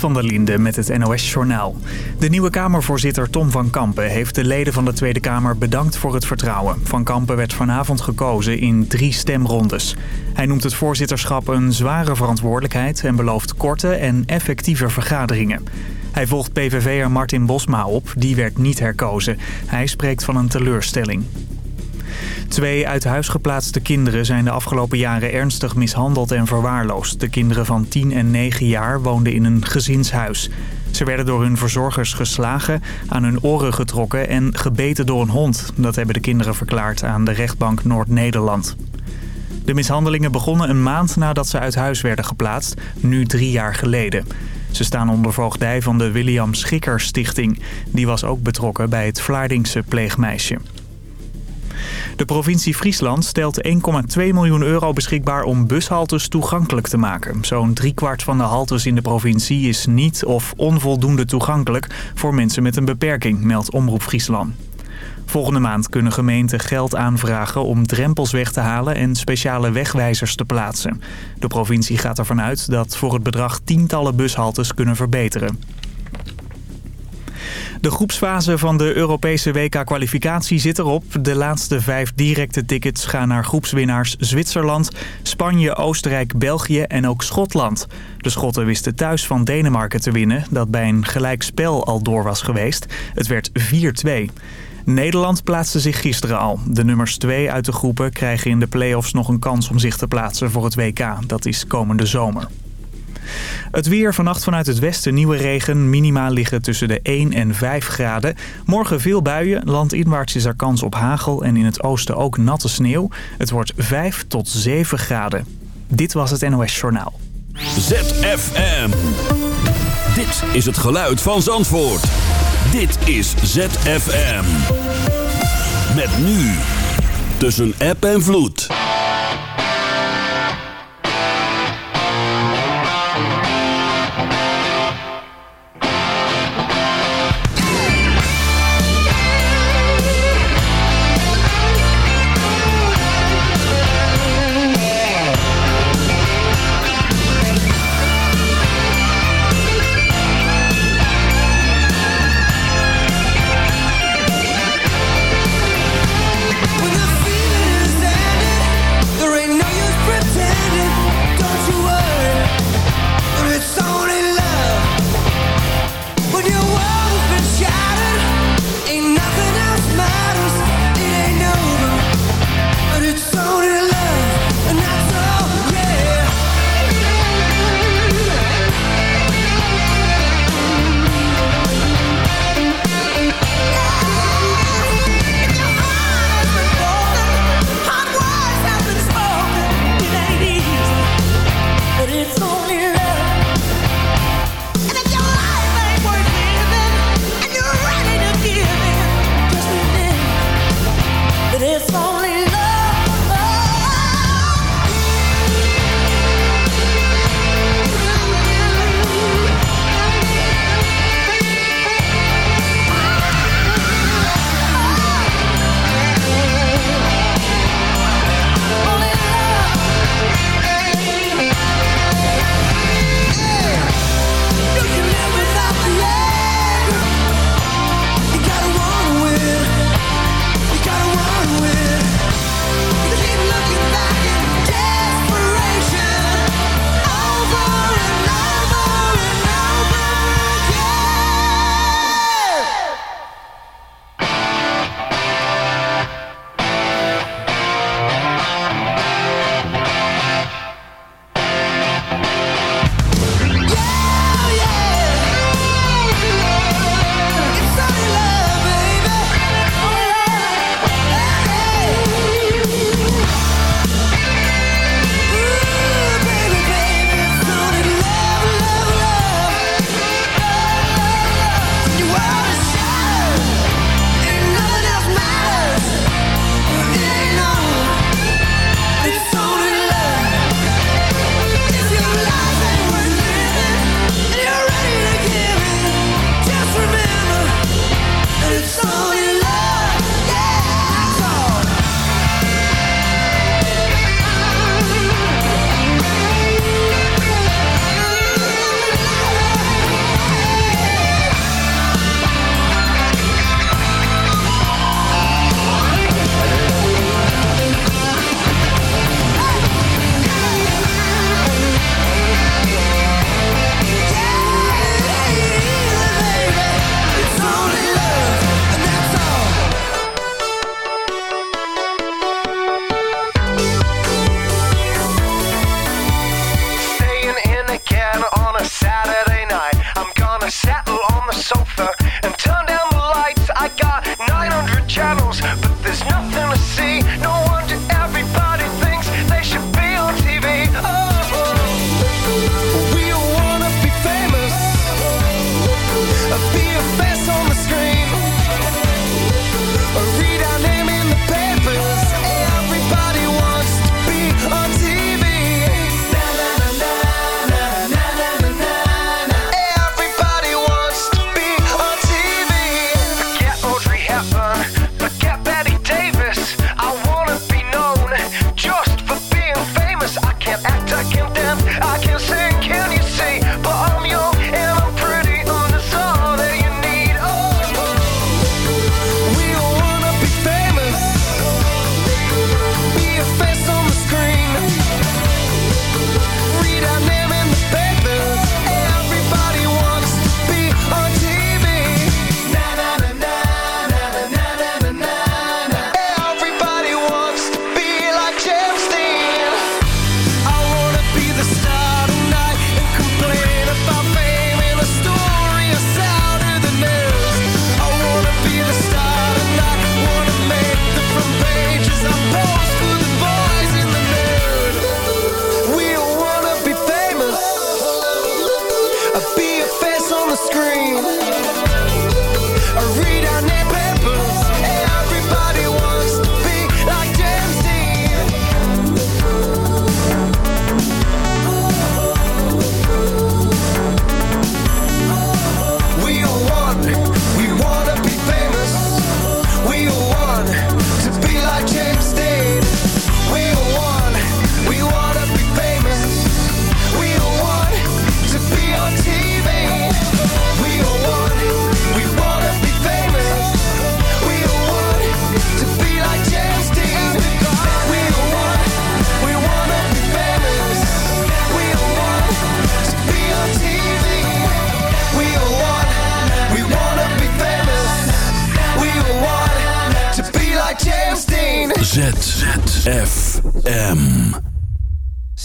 van der Linde met het NOS-journaal. De nieuwe Kamervoorzitter Tom van Kampen heeft de leden van de Tweede Kamer bedankt voor het vertrouwen. Van Kampen werd vanavond gekozen in drie stemrondes. Hij noemt het voorzitterschap een zware verantwoordelijkheid en belooft korte en effectieve vergaderingen. Hij volgt PVV'er Martin Bosma op, die werd niet herkozen. Hij spreekt van een teleurstelling. Twee uit huis geplaatste kinderen zijn de afgelopen jaren ernstig mishandeld en verwaarloosd. De kinderen van 10 en 9 jaar woonden in een gezinshuis. Ze werden door hun verzorgers geslagen, aan hun oren getrokken en gebeten door een hond. Dat hebben de kinderen verklaard aan de rechtbank Noord-Nederland. De mishandelingen begonnen een maand nadat ze uit huis werden geplaatst, nu drie jaar geleden. Ze staan onder voogdij van de William Schikker Stichting. Die was ook betrokken bij het Vlaardingse pleegmeisje. De provincie Friesland stelt 1,2 miljoen euro beschikbaar om bushaltes toegankelijk te maken. Zo'n driekwart van de haltes in de provincie is niet of onvoldoende toegankelijk voor mensen met een beperking, meldt Omroep Friesland. Volgende maand kunnen gemeenten geld aanvragen om drempels weg te halen en speciale wegwijzers te plaatsen. De provincie gaat ervan uit dat voor het bedrag tientallen bushaltes kunnen verbeteren. De groepsfase van de Europese WK-kwalificatie zit erop. De laatste vijf directe tickets gaan naar groepswinnaars Zwitserland, Spanje, Oostenrijk, België en ook Schotland. De Schotten wisten thuis van Denemarken te winnen, dat bij een gelijkspel al door was geweest. Het werd 4-2. Nederland plaatste zich gisteren al. De nummers 2 uit de groepen krijgen in de play-offs nog een kans om zich te plaatsen voor het WK. Dat is komende zomer. Het weer vannacht vanuit het westen nieuwe regen. Minima liggen tussen de 1 en 5 graden. Morgen veel buien. Landinwaarts is er kans op hagel. En in het oosten ook natte sneeuw. Het wordt 5 tot 7 graden. Dit was het NOS Journaal. ZFM. Dit is het geluid van Zandvoort. Dit is ZFM. Met nu. Tussen app en vloed.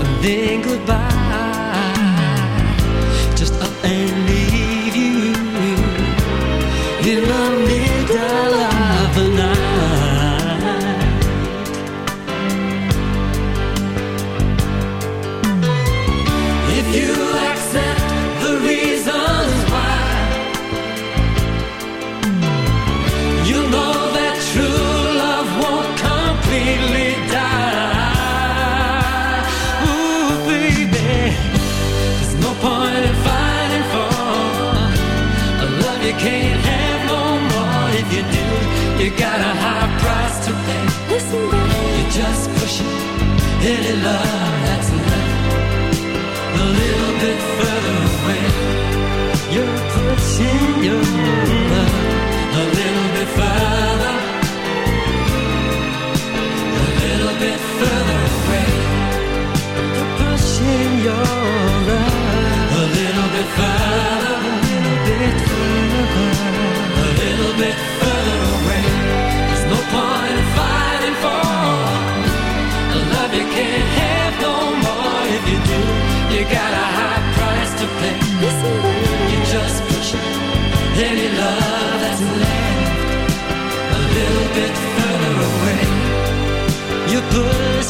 and then goodbye. Just a and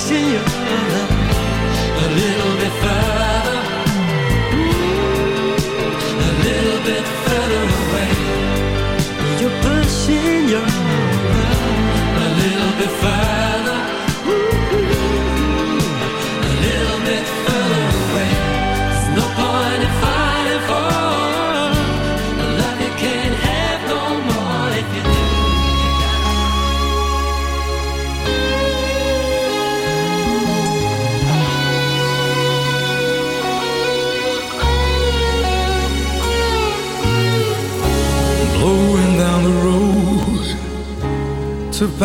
then goodbye.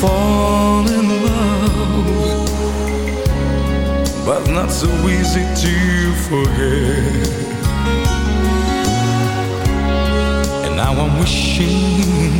fall in love But not so easy to forget. And now I'm wishing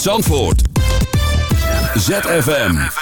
Zandvoort. ZFM.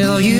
Till you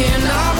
Spark in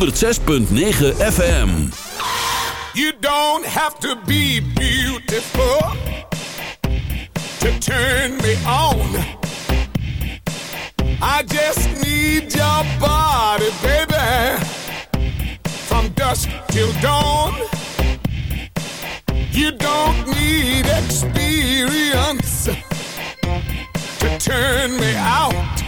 106.9 FM. You don't have to be beautiful to turn me on. I just need your body, baby, from dusk till dawn. You don't need experience to turn me out.